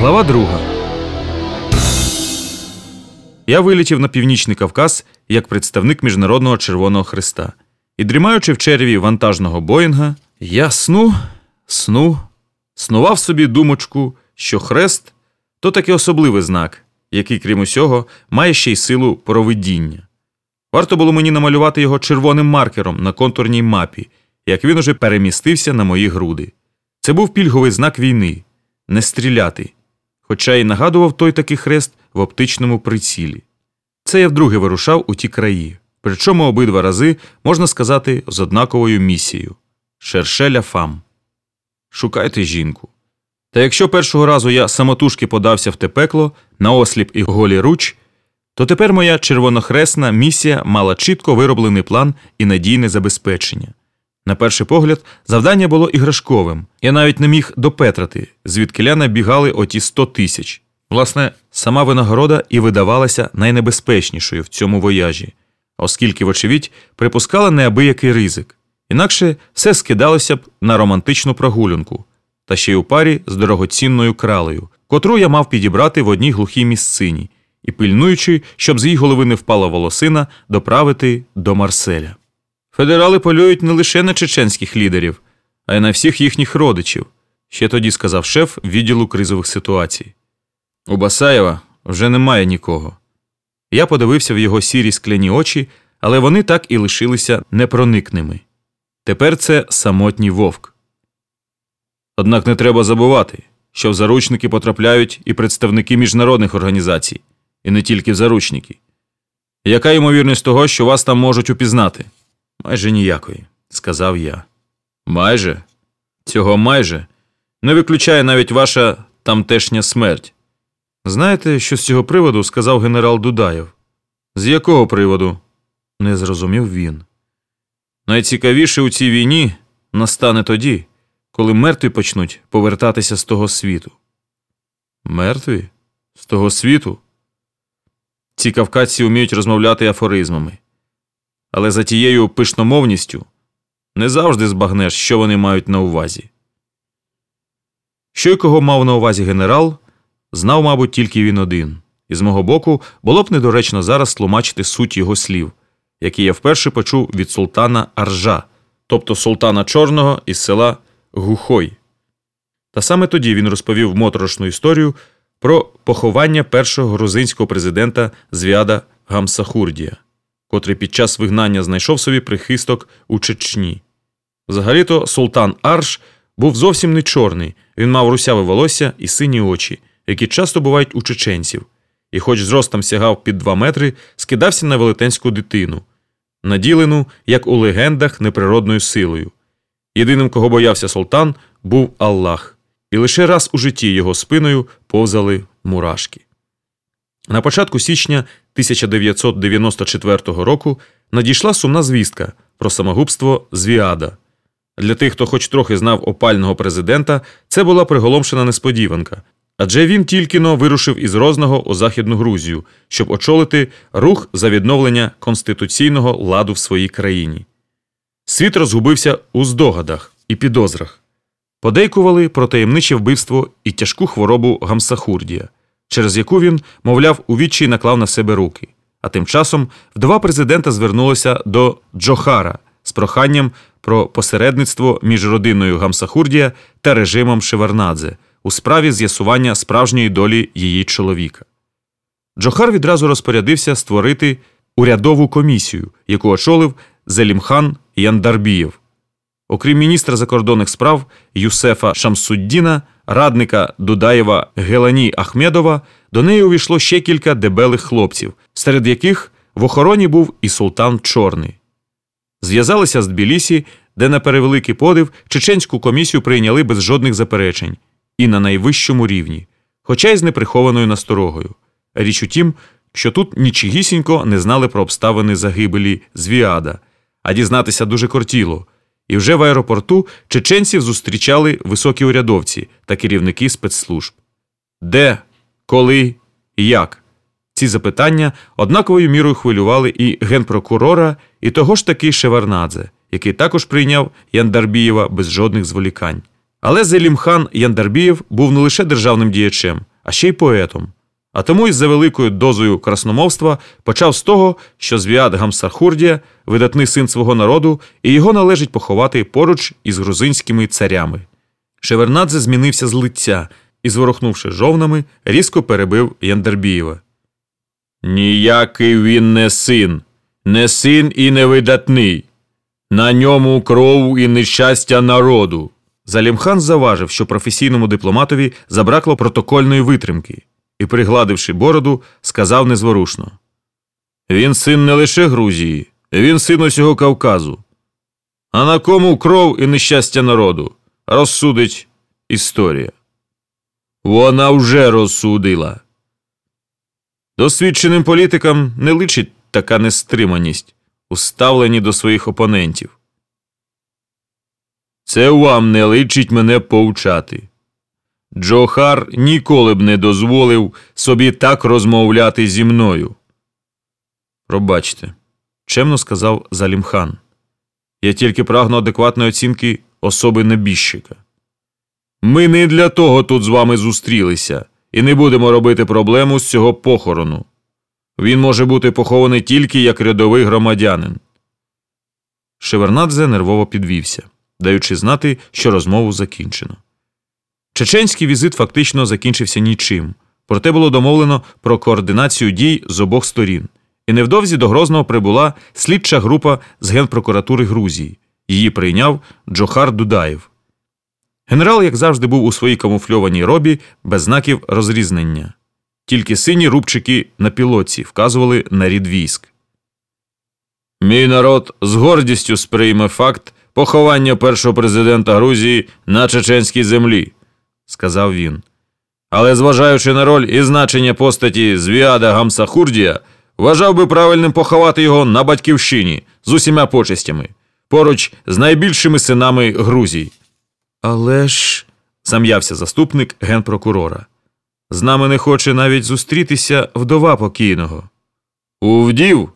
Глава друга. Я вилетів на північний Кавказ як представник Міжнародного Червоного Христа. І дрімаючи в череві вантажного Боїнга, я сну, сну, снував собі думочку, що хрест то такий особливий знак, який, крім усього, має ще й силу провидіння. Варто було мені намалювати його червоним маркером на контурній мапі, як він уже перемістився на мої груди. Це був пільговий знак війни не стріляти, хоча й нагадував той такий хрест в оптичному прицілі. Це я вдруге вирушав у ті краї, причому обидва рази, можна сказати, з однаковою місією Шершеля фам. Шукайте жінку. Та якщо першого разу я самотужки подався в те пекло, на осліп і голі руч, то тепер моя червонохресна місія мала чітко вироблений план і надійне забезпечення. На перший погляд, завдання було іграшковим. Я навіть не міг допетрати, звідкиля набігали оті сто тисяч. Власне, сама винагорода і видавалася найнебезпечнішою в цьому вояжі, оскільки, вочевидь, припускала неабиякий ризик. Інакше все скидалося б на романтичну прогулянку, та ще й у парі з дорогоцінною кралею, котру я мав підібрати в одній глухій місцині і пильнуючи, щоб з її голови не впала волосина, доправити до Марселя. Федерали полюють не лише на чеченських лідерів, а й на всіх їхніх родичів, ще тоді сказав шеф відділу кризових ситуацій. У Басаєва вже немає нікого. Я подивився в його сірі скляні очі, але вони так і лишилися непроникними. Тепер це самотній вовк. Однак не треба забувати, що в заручники потрапляють і представники міжнародних організацій, і не тільки в заручники. Яка ймовірність того, що вас там можуть упізнати? Майже ніякої, сказав я. Майже? Цього майже не виключає навіть ваша тамтешня смерть. Знаєте, що з цього приводу сказав генерал Дудаєв? З якого приводу? не зрозумів він. Найцікавіше у цій війні настане тоді, коли мертві почнуть повертатися з того світу. Мертві? З того світу? Ці кавказці вміють розмовляти афоризмами. Але за тією пишномовністю не завжди збагнеш, що вони мають на увазі. Що й кого мав на увазі генерал, знав, мабуть, тільки він один, і з мого боку було б недоречно зараз тлумачити суть його слів, які я вперше почув від султана Аржа, тобто султана Чорного із села Гухой. Та саме тоді він розповів моторошну історію про поховання першого грузинського президента Звіада Гамсахурдія, котрий під час вигнання знайшов собі прихисток у Чечні. Взагалі-то султан Арш був зовсім не чорний, він мав русяве волосся і сині очі, які часто бувають у чеченців, і, хоч зростом сягав під два метри, скидався на велетенську дитину, наділену, як у легендах, неприродною силою. Єдиним, кого боявся султан, був Аллах, і лише раз у житті його спиною повзали мурашки. На початку січня 1994 року надійшла сумна звістка про самогубство Звіада. Для тих, хто хоч трохи знав опального президента, це була приголомшена несподіванка, адже він тільки но вирушив із Розного у Західну Грузію, щоб очолити рух за відновлення конституційного ладу в своїй країні. Світ розгубився у здогадах і підозрах. Подейкували про таємниче вбивство і тяжку хворобу Гамсахурдія, через яку він, мовляв, у відчай наклав на себе руки. А тим часом вдова президента звернулася до Джохара з проханням про посередництво між родиною Гамсахурдія та режимом Шеварнадзе у справі з'ясування справжньої долі її чоловіка. Джохар відразу розпорядився створити урядову комісію, яку очолив Зелімхан Яндарбієв. Окрім міністра закордонних справ Юсефа Шамсуддіна, радника Дудаєва Гелані Ахмедова, до неї увійшло ще кілька дебелих хлопців, серед яких в охороні був і султан Чорний. Зв'язалися з Тбілісі, де на перевеликий подив чеченську комісію прийняли без жодних заперечень і на найвищому рівні, хоча й з неприхованою насторогою. Річ у тім, що тут нічогісінько не знали про обставини загибелі Звіада, а дізнатися дуже кортіло. І вже в аеропорту чеченців зустрічали високі урядовці та керівники спецслужб. Де, коли і як? Ці запитання однаковою мірою хвилювали і генпрокурора, і того ж таки Шеварнадзе, який також прийняв Яндарбієва без жодних зволікань. Але Зелімхан Яндарбієв був не лише державним діячем, а ще й поетом. А тому із за великою дозою красномовства почав з того, що звіад Гамсархурдія видатний син свого народу, і його належить поховати поруч із грузинськими царями. Шевернадзе змінився з лиця і, зворухнувши жовнами, різко перебив Яндербієва. Ніякий він не син, не син і не видатний. На ньому кров і нещастя народу. Залімхан заважив, що професійному дипломатові забракло протокольної витримки і, пригладивши бороду, сказав незворушно: Він син не лише Грузії, він син усього Кавказу. А на кому кров і нещастя народу розсудить історія. Вона вже розсудила. Досвідченим політикам не личить така нестриманість у ставленні до своїх опонентів. Це вам не личить мене повчати. Джохар ніколи б не дозволив собі так розмовляти зі мною. Пробачте, чемно сказав Залімхан. Я тільки прагну адекватної оцінки особи небіжчика. Ми не для того тут з вами зустрілися і не будемо робити проблему з цього похорону. Він може бути похований тільки як рядовий громадянин. Шевернадзе нервово підвівся, даючи знати, що розмову закінчено. Чеченський візит фактично закінчився нічим, проте було домовлено про координацію дій з обох сторін. І невдовзі до Грозного прибула слідча група з Генпрокуратури Грузії. Її прийняв Джохар Дудаєв. Генерал, як завжди, був у своїй камуфльованій робі без знаків розрізнення. Тільки сині рубчики на пілоці вказували на рід військ. Мій народ з гордістю сприйме факт поховання першого президента Грузії на чеченській землі, сказав він. Але зважаючи на роль і значення постаті Звіада Гамсахурдія, вважав би правильним поховати його на батьківщині з усіма почестями, поруч з найбільшими синами Грузії. Але ж, зам'явся заступник генпрокурора. З нами не хоче навіть зустрітися вдова покійного. У вдів,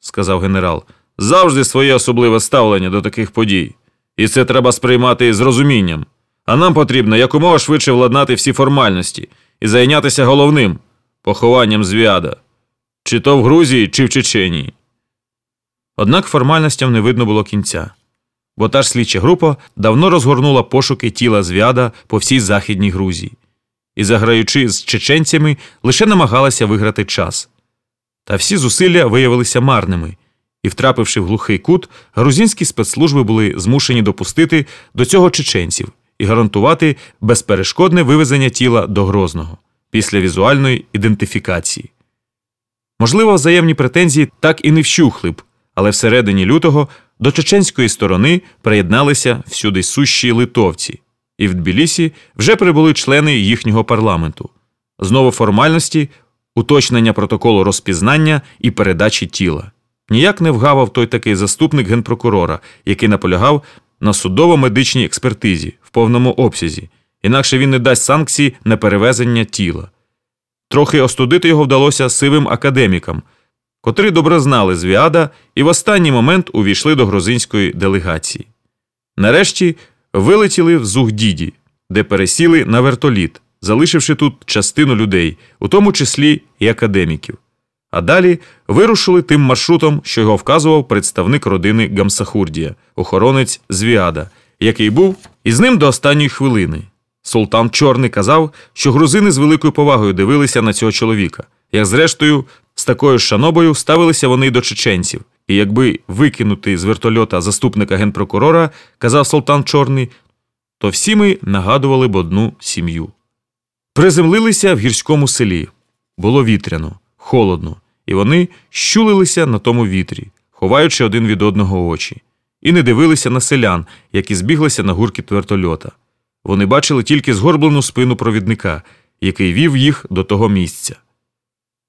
сказав генерал, завжди своє особливе ставлення до таких подій, і це треба сприймати з розумінням. А нам потрібно якомога швидше владнати всі формальності і зайнятися головним похованням звіада, чи то в Грузії, чи в Чеченії. Однак формальностям не видно було кінця, бо та ж слідча група давно розгорнула пошуки тіла звіада по всій Західній Грузії і, заграючи з чеченцями, лише намагалася виграти час. Та всі зусилля виявилися марними, і, втрапивши в глухий кут, грузинські спецслужби були змушені допустити до цього чеченців і гарантувати безперешкодне вивезення тіла до Грозного після візуальної ідентифікації. Можливо, взаємні претензії так і не вщухли б, але всередині лютого до чеченської сторони приєдналися всюди сущі литовці, і в Тбілісі вже прибули члени їхнього парламенту. Знову формальності, уточнення протоколу розпізнання і передачі тіла. Ніяк не вгавав той такий заступник генпрокурора, який наполягав на судово-медичній експертизі в повному обсязі, інакше він не дасть санкції на перевезення тіла. Трохи остудити його вдалося сивим академікам, котрі добре знали звіада і в останній момент увійшли до грузинської делегації. Нарешті вилетіли в Зугдіді, де пересіли на вертоліт, залишивши тут частину людей, у тому числі і академіків. А далі вирушили тим маршрутом, що його вказував представник родини Гамсахурдія, охоронець Звіада, який був із ним до останньої хвилини. Султан Чорний казав, що грузини з великою повагою дивилися на цього чоловіка, як зрештою, з такою шанобою ставилися вони й до чеченців. І якби викинути з вертольота заступника генпрокурора, казав Султан Чорний, то всі ми нагадували б одну сім'ю. Приземлилися в гірському селі. Було вітряно, холодно, і вони щулилися на тому вітрі, ховаючи один від одного очі, і не дивилися на селян, які збіглися на гуркіт вертольота. Вони бачили тільки згорблену спину провідника, який вів їх до того місця.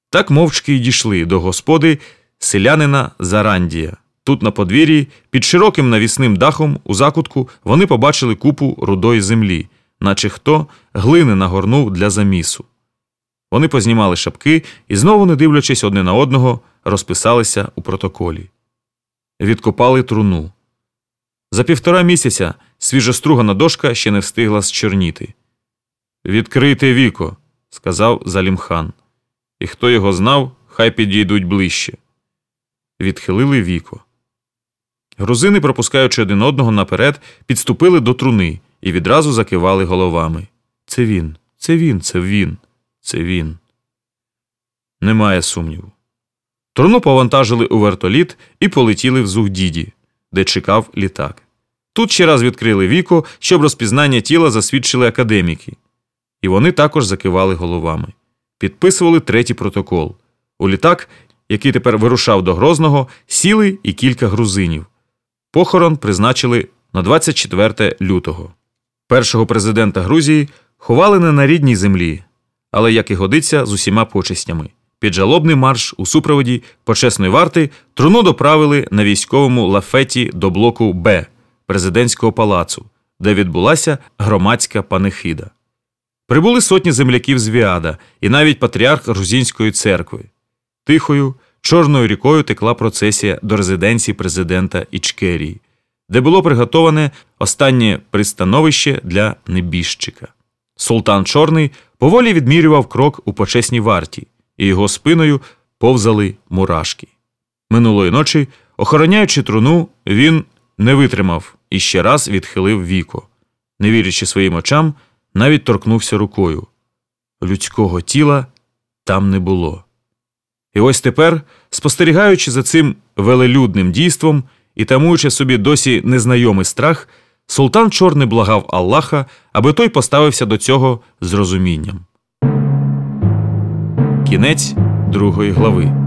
Так мовчки й дійшли до господи селянина Зарандія. Тут, на подвір'ї, під широким навісним дахом у закутку вони побачили купу рудої землі, наче хто глини нагорнув для замісу. Вони познімали шапки і, знову, не дивлячись одне на одного, розписалися у протоколі. Відкопали труну. За півтора місяця. Свіжостругана дошка ще не встигла зчорніти. Відкрийте віко, сказав Залімхан. І хто його знав, хай підійдуть ближче. Відхилили віко. Грузини, пропускаючи один одного наперед, підступили до труни і відразу закивали головами. Це він, це він, це він, це він. Немає сумніву. Труну повантажили у вертоліт і полетіли в Зугдіді, де чекав літак. Тут ще раз відкрили віко, щоб розпізнання тіла засвідчили академіки. І вони також закивали головами. Підписували третій протокол. У літак, який тепер вирушав до Грозного, сіли і кілька грузинів. Похорон призначили на 24 лютого. Першого президента Грузії ховали не на рідній землі, але, як і годиться, з усіма почестями. Під жалобний марш у супроводі почесної варти труну доправили на військовому лафеті до блоку Б президентського палацу, де відбулася громадська панихида. Прибули сотні земляків з Віада і навіть патріарх грузинської церкви. Тихою, чорною рікою текла процесія до резиденції президента Ічкерії, де було приготоване останнє пристановище для небіжчика. Султан Чорний поволі відмірював крок у почесній варті, і його спиною повзали мурашки. Минулої ночі, охороняючи труну, він не витримав і ще раз відхилив віко. Не вірячи своїм очам, навіть торкнувся рукою. Людського тіла там не було. І ось тепер, спостерігаючи за цим велелюдним дійством і тамуючи собі досі незнайомий страх, султан Чорний благав Аллаха, аби той поставився до цього з розумінням. Кінець другої глави.